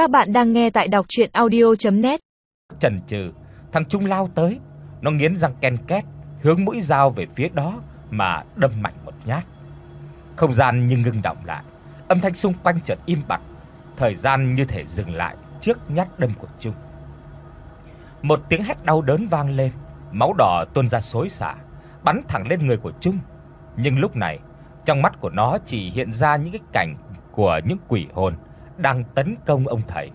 Các bạn đang nghe tại đọc audio net Chần chừ, thằng Trung lao tới, nó nghiến răng ken két, hướng mũi dao về phía đó mà đâm mạnh một nhát. Không gian như ngưng động lại, âm thanh xung quanh chợt im bặt, thời gian như thể dừng lại trước nhát đâm của Trung. Một tiếng hét đau đớn vang lên, máu đỏ tuôn ra xối xả, bắn thẳng lên người của Trung. Nhưng lúc này, trong mắt của nó chỉ hiện ra những cái cảnh của những quỷ hồn đang tấn công ông thầy.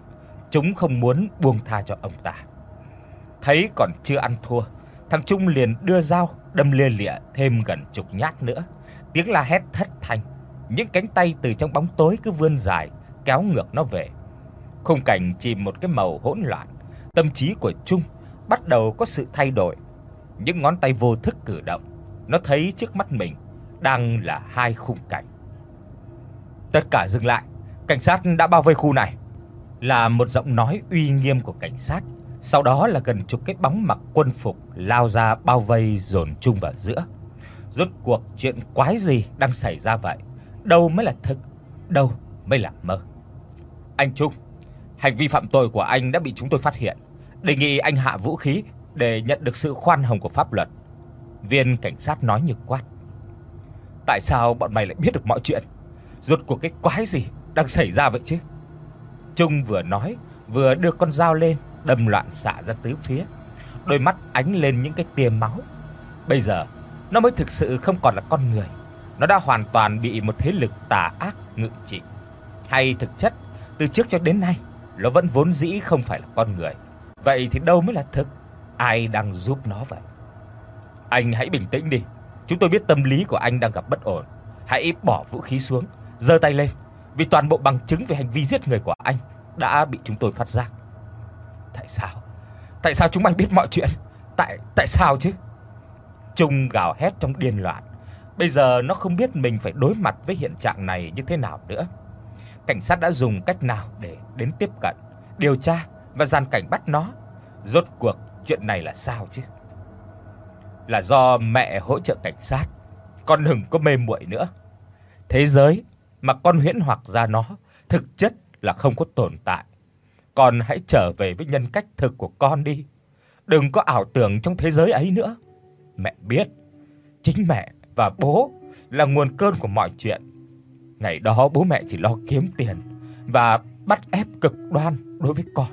Chúng không muốn buông tha cho ông ta. Thấy còn chưa ăn thua, thằng Trung liền đưa dao đâm lia lịa thêm gần chục nhát nữa. Tiếng la hét thất thanh, những cánh tay từ trong bóng tối cứ vươn dài, kéo ngược nó về. Khung cảnh chìm một cái màu hỗn loạn, tâm trí của Trung bắt đầu có sự thay đổi. Những ngón tay vô thức cử động, nó thấy trước mắt mình đang là hai khung cảnh. Tất cả dừng lại, cảnh sát đã bao vây khu này. Là một giọng nói uy nghiêm của cảnh sát, sau đó là gần chục cái bóng mặc quân phục lao ra bao vây dồn chung vào giữa. Rốt cuộc chuyện quái gì đang xảy ra vậy? Đâu mới là thực, đâu mới là mơ? Anh Trung, hành vi phạm tội của anh đã bị chúng tôi phát hiện. Đề nghị anh hạ vũ khí để nhận được sự khoan hồng của pháp luật." Viên cảnh sát nói như quát. "Tại sao bọn mày lại biết được mọi chuyện? Rốt cuộc cái quái gì đang xảy ra vậy chứ?" Trung vừa nói, vừa đưa con dao lên, đâm loạn xạ ra tứ phía. Đôi mắt ánh lên những cái tia máu. Bây giờ, nó mới thực sự không còn là con người. Nó đã hoàn toàn bị một thế lực tà ác ngự trị. Hay thực chất, từ trước cho đến nay, nó vẫn vốn dĩ không phải là con người. Vậy thì đâu mới là thực? Ai đang giúp nó vậy? Anh hãy bình tĩnh đi. Chúng tôi biết tâm lý của anh đang gặp bất ổn. Hãy bỏ vũ khí xuống, giơ tay lên, vì toàn bộ bằng chứng về hành vi giết người của anh đã bị chúng tôi phát giác. Tại sao? Tại sao chúng mày biết mọi chuyện? Tại tại sao chứ? Trung gào hét trong điên loạn. Bây giờ nó không biết mình phải đối mặt với hiện trạng này như thế nào nữa. Cảnh sát đã dùng cách nào để đến tiếp cận, điều tra và gian cảnh bắt nó. Rốt cuộc chuyện này là sao chứ? Là do mẹ hỗ trợ cảnh sát. Con hừng có mê muội nữa. Thế giới mà con huyễn hoặc ra nó thực chất là không có tồn tại. Con hãy trở về với nhân cách thực của con đi. Đừng có ảo tưởng trong thế giới ấy nữa. Mẹ biết, chính mẹ và bố là nguồn cơn của mọi chuyện. Ngày đó bố mẹ chỉ lo kiếm tiền và bắt ép cực đoan đối với con,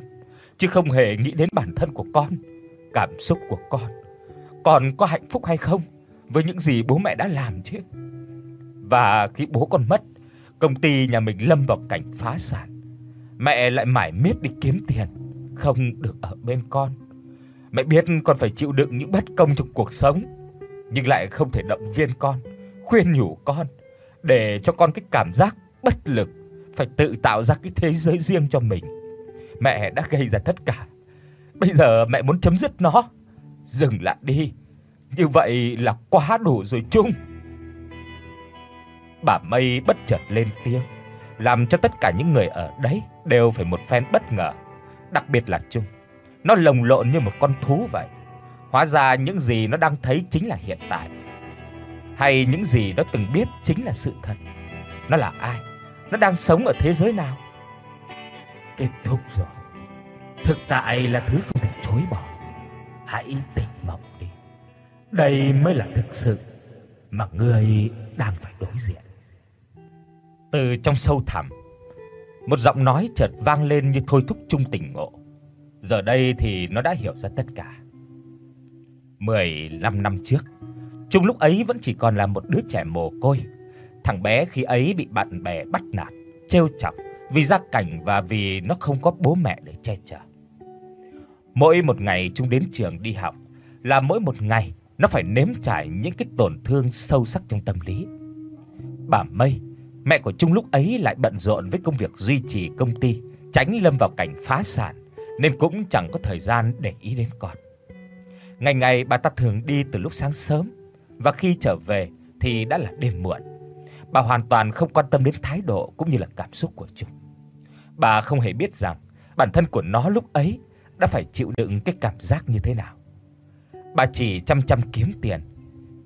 chứ không hề nghĩ đến bản thân của con, cảm xúc của con. Con có hạnh phúc hay không với những gì bố mẹ đã làm chứ? Và khi bố con mất, công ty nhà mình lâm vào cảnh phá sản. Mẹ lại mải miết đi kiếm tiền, không được ở bên con. Mẹ biết con phải chịu đựng những bất công trong cuộc sống, nhưng lại không thể động viên con, khuyên nhủ con để cho con cái cảm giác bất lực phải tự tạo ra cái thế giới riêng cho mình. Mẹ đã gây ra tất cả. Bây giờ mẹ muốn chấm dứt nó. Dừng lại đi. Như vậy là quá đủ rồi chung. Bà Mây bất chợt lên tiếng, làm cho tất cả những người ở đấy đều phải một phen bất ngờ, đặc biệt là Trung. Nó lồng lộn như một con thú vậy. Hóa ra những gì nó đang thấy chính là hiện tại. Hay những gì nó từng biết chính là sự thật. Nó là ai? Nó đang sống ở thế giới nào? Kết thúc rồi. Thực tại là thứ không thể chối bỏ. Hãy tỉnh mộng đi. Đây mới là thực sự mà ngươi đang phải đối diện. Từ trong sâu thẳm, một giọng nói chợt vang lên như thôi thúc Trung tỉnh ngộ. Giờ đây thì nó đã hiểu ra tất cả. 15 năm trước, Trung lúc ấy vẫn chỉ còn là một đứa trẻ mồ côi. Thằng bé khi ấy bị bạn bè bắt nạt, trêu chọc vì gia cảnh và vì nó không có bố mẹ để che chở. Mỗi một ngày Trung đến trường đi học là mỗi một ngày nó phải nếm trải những cái tổn thương sâu sắc trong tâm lý. Bà Mây, mẹ của Trung lúc ấy lại bận rộn với công việc duy trì công ty, tránh lâm vào cảnh phá sản nên cũng chẳng có thời gian để ý đến con. Ngày ngày bà ta thường đi từ lúc sáng sớm và khi trở về thì đã là đêm muộn. Bà hoàn toàn không quan tâm đến thái độ cũng như là cảm xúc của Trung. Bà không hề biết rằng bản thân của nó lúc ấy đã phải chịu đựng cái cảm giác như thế nào. Bà chỉ chăm chăm kiếm tiền,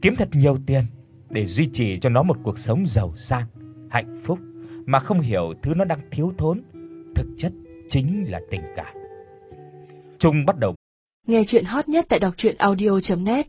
kiếm thật nhiều tiền để duy trì cho nó một cuộc sống giàu sang, hạnh phúc mà không hiểu thứ nó đang thiếu thốn, thực chất chính là tình cảm. Trung bắt đầu. Nghe chuyện hot nhất tại đọc audio net